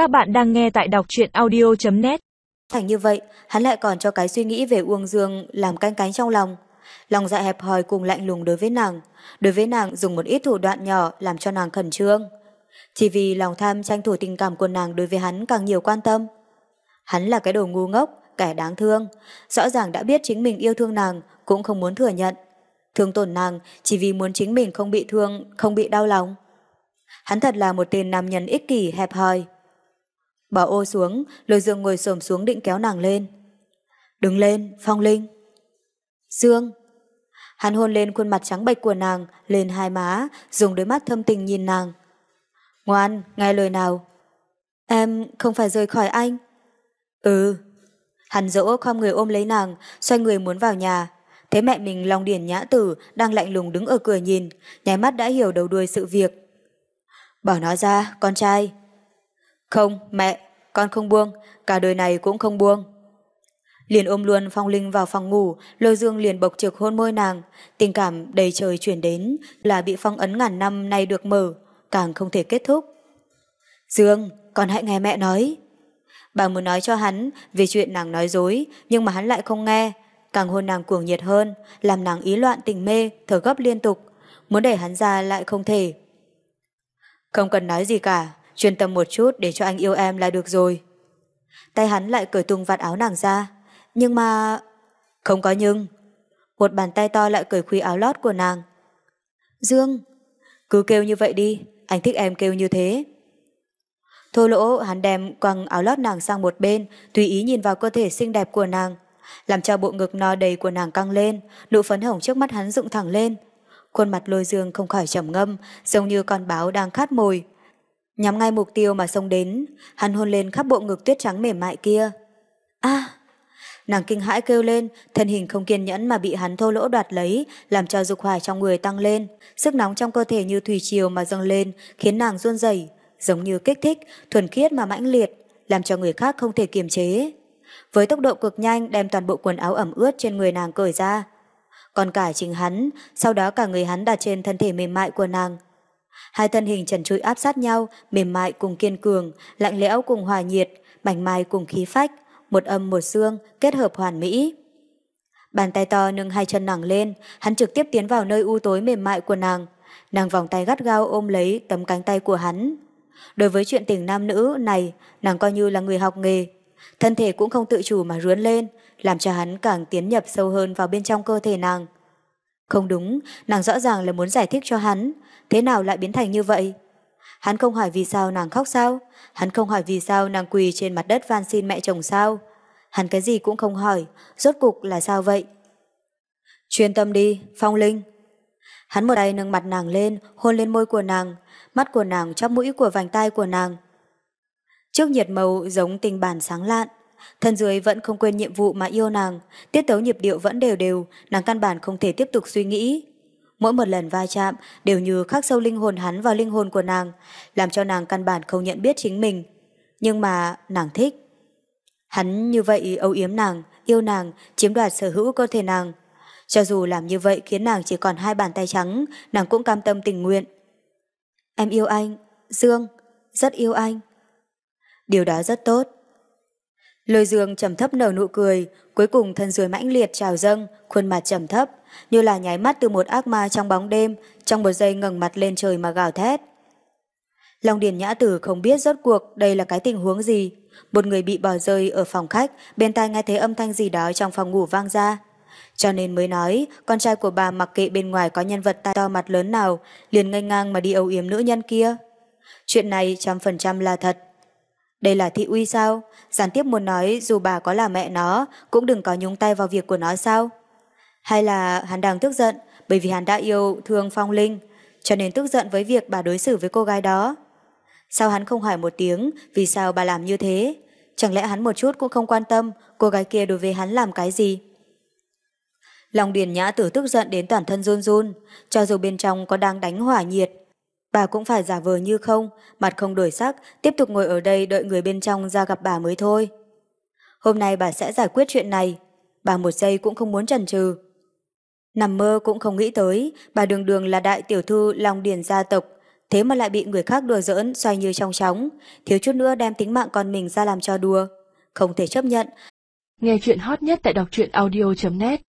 Các bạn đang nghe tại đọc truyện audio.net Thành như vậy, hắn lại còn cho cái suy nghĩ về Uông Dương làm canh cánh trong lòng. Lòng dạ hẹp hòi cùng lạnh lùng đối với nàng. Đối với nàng dùng một ít thủ đoạn nhỏ làm cho nàng khẩn trương. Chỉ vì lòng tham tranh thủ tình cảm của nàng đối với hắn càng nhiều quan tâm. Hắn là cái đồ ngu ngốc, kẻ đáng thương. Rõ ràng đã biết chính mình yêu thương nàng, cũng không muốn thừa nhận. Thương tổn nàng chỉ vì muốn chính mình không bị thương, không bị đau lòng. Hắn thật là một tên nam nhân ích kỷ hẹp hòi. Bỏ ô xuống, lôi dương ngồi xổm xuống định kéo nàng lên. Đứng lên, phong linh. Dương. Hắn hôn lên khuôn mặt trắng bệch của nàng, lên hai má, dùng đôi mắt thâm tình nhìn nàng. Ngoan, nghe lời nào. Em không phải rời khỏi anh. Ừ. Hắn dỗ không người ôm lấy nàng, xoay người muốn vào nhà. Thế mẹ mình Long Điển Nhã Tử đang lạnh lùng đứng ở cửa nhìn, nháy mắt đã hiểu đầu đuôi sự việc. Bỏ nó ra, con trai. Không, mẹ, con không buông, cả đời này cũng không buông. Liền ôm luôn Phong Linh vào phòng ngủ, Lôi Dương liền bộc trực hôn môi nàng, tình cảm đầy trời chuyển đến là bị phong ấn ngàn năm nay được mở, càng không thể kết thúc. Dương, con hãy nghe mẹ nói. Bà muốn nói cho hắn về chuyện nàng nói dối, nhưng mà hắn lại không nghe, càng hôn nàng cuồng nhiệt hơn, làm nàng ý loạn tình mê, thở gấp liên tục, muốn đẩy hắn ra lại không thể. Không cần nói gì cả, chuyên tâm một chút để cho anh yêu em là được rồi. Tay hắn lại cởi tung vạt áo nàng ra, nhưng mà... Không có nhưng. Một bàn tay to lại cởi khuy áo lót của nàng. Dương, cứ kêu như vậy đi, anh thích em kêu như thế. Thô lỗ hắn đem quăng áo lót nàng sang một bên, tùy ý nhìn vào cơ thể xinh đẹp của nàng, làm cho bộ ngực no đầy của nàng căng lên, nụ phấn hồng trước mắt hắn dựng thẳng lên. Khuôn mặt lôi dương không khỏi trầm ngâm, giống như con báo đang khát mồi. Nhắm ngay mục tiêu mà xông đến, hắn hôn lên khắp bộ ngực tuyết trắng mềm mại kia. a Nàng kinh hãi kêu lên, thân hình không kiên nhẫn mà bị hắn thô lỗ đoạt lấy, làm cho dục hỏa trong người tăng lên, sức nóng trong cơ thể như thủy triều mà dâng lên, khiến nàng run rẩy, giống như kích thích, thuần khiết mà mãnh liệt, làm cho người khác không thể kiềm chế. Với tốc độ cực nhanh đem toàn bộ quần áo ẩm ướt trên người nàng cởi ra. Còn cả chính hắn, sau đó cả người hắn đặt trên thân thể mềm mại của nàng. Hai thân hình trần trụi áp sát nhau, mềm mại cùng kiên cường, lạnh lẽo cùng hòa nhiệt, bảnh mai cùng khí phách, một âm một xương kết hợp hoàn mỹ. Bàn tay to nâng hai chân nàng lên, hắn trực tiếp tiến vào nơi u tối mềm mại của nàng. Nàng vòng tay gắt gao ôm lấy tấm cánh tay của hắn. Đối với chuyện tình nam nữ này, nàng coi như là người học nghề. Thân thể cũng không tự chủ mà rướn lên, làm cho hắn càng tiến nhập sâu hơn vào bên trong cơ thể nàng. Không đúng, nàng rõ ràng là muốn giải thích cho hắn, thế nào lại biến thành như vậy? Hắn không hỏi vì sao nàng khóc sao? Hắn không hỏi vì sao nàng quỳ trên mặt đất van xin mẹ chồng sao? Hắn cái gì cũng không hỏi, rốt cục là sao vậy? Chuyên tâm đi, Phong Linh. Hắn một tay nâng mặt nàng lên, hôn lên môi của nàng, mắt của nàng chóp mũi của vành tai của nàng. Trước nhiệt màu giống tình bản sáng lạn, thân dưới vẫn không quên nhiệm vụ mà yêu nàng, tiết tấu nhịp điệu vẫn đều đều, nàng căn bản không thể tiếp tục suy nghĩ. Mỗi một lần va chạm đều như khắc sâu linh hồn hắn vào linh hồn của nàng, làm cho nàng căn bản không nhận biết chính mình. Nhưng mà nàng thích. Hắn như vậy âu yếm nàng, yêu nàng, chiếm đoạt sở hữu cơ thể nàng. Cho dù làm như vậy khiến nàng chỉ còn hai bàn tay trắng, nàng cũng cam tâm tình nguyện. Em yêu anh, Dương, rất yêu anh. Điều đó rất tốt. Lôi dương trầm thấp nở nụ cười, cuối cùng thân dưới mãnh liệt trào dâng, khuôn mặt trầm thấp, như là nháy mắt từ một ác ma trong bóng đêm, trong một giây ngẩng mặt lên trời mà gào thét. Long Điền Nhã Tử không biết rốt cuộc đây là cái tình huống gì. Một người bị bỏ rơi ở phòng khách, bên tai nghe thấy âm thanh gì đó trong phòng ngủ vang ra. Cho nên mới nói, con trai của bà mặc kệ bên ngoài có nhân vật tai to mặt lớn nào, liền ngây ngang mà đi âu yếm nữ nhân kia. Chuyện này trăm phần trăm là thật. Đây là thị uy sao? Gián tiếp muốn nói dù bà có là mẹ nó, cũng đừng có nhúng tay vào việc của nó sao? Hay là hắn đang tức giận bởi vì hắn đã yêu thương Phong Linh, cho nên tức giận với việc bà đối xử với cô gái đó? Sao hắn không hỏi một tiếng vì sao bà làm như thế? Chẳng lẽ hắn một chút cũng không quan tâm cô gái kia đối với hắn làm cái gì? Lòng Điền Nhã tử tức giận đến toàn thân run run, cho dù bên trong có đang đánh hỏa nhiệt. Bà cũng phải giả vờ như không, mặt không đổi sắc, tiếp tục ngồi ở đây đợi người bên trong ra gặp bà mới thôi. Hôm nay bà sẽ giải quyết chuyện này, bà một giây cũng không muốn chần chừ. Nằm mơ cũng không nghĩ tới, bà đường đường là đại tiểu thư lòng Điền gia tộc, thế mà lại bị người khác đùa giỡn xoay như trong chóng, thiếu chút nữa đem tính mạng con mình ra làm cho đùa. Không thể chấp nhận. Nghe chuyện hot nhất tại đọc truyện audio.net